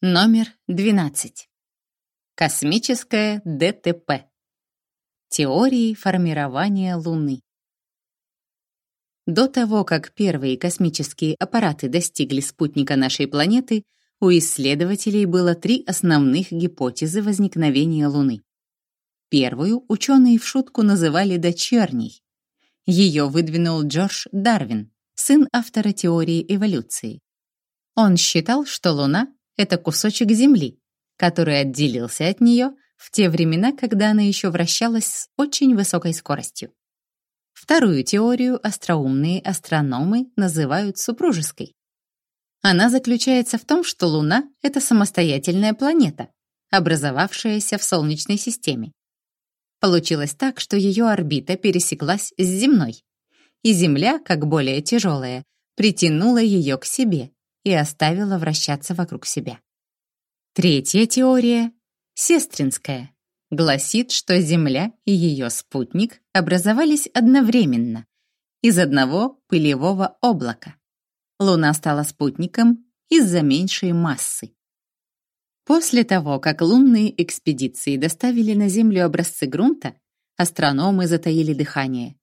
Номер 12. Космическое ДТП. Теории формирования Луны. До того, как первые космические аппараты достигли спутника нашей планеты, у исследователей было три основных гипотезы возникновения Луны. Первую ученые в шутку называли «дочерней». Ее выдвинул Джордж Дарвин, сын автора теории эволюции. Он считал, что Луна — это кусочек Земли, который отделился от нее в те времена, когда она еще вращалась с очень высокой скоростью. Вторую теорию остроумные астрономы называют супружеской. Она заключается в том, что Луна — это самостоятельная планета, образовавшаяся в Солнечной системе. Получилось так, что ее орбита пересеклась с земной, и Земля, как более тяжелая, притянула ее к себе и оставила вращаться вокруг себя. Третья теория, сестринская, гласит, что Земля и ее спутник образовались одновременно из одного пылевого облака. Луна стала спутником из-за меньшей массы. После того, как лунные экспедиции доставили на Землю образцы грунта, астрономы затаили дыхание.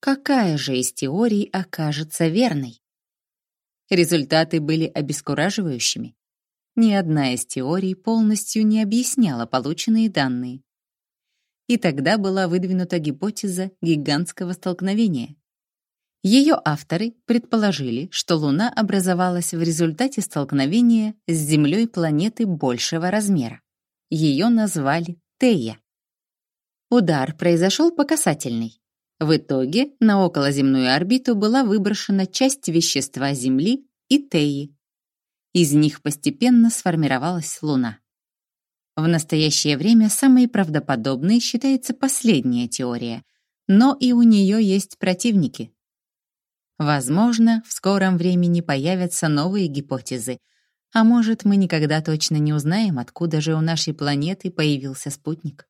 Какая же из теорий окажется верной? Результаты были обескураживающими. Ни одна из теорий полностью не объясняла полученные данные. И тогда была выдвинута гипотеза гигантского столкновения. Ее авторы предположили, что Луна образовалась в результате столкновения с Землей планеты большего размера. Ее назвали Тея. Удар произошел по касательной. В итоге на околоземную орбиту была выброшена часть вещества Земли и Теи. Из них постепенно сформировалась Луна. В настоящее время самой правдоподобной считается последняя теория, но и у нее есть противники. Возможно, в скором времени появятся новые гипотезы, а может, мы никогда точно не узнаем, откуда же у нашей планеты появился спутник.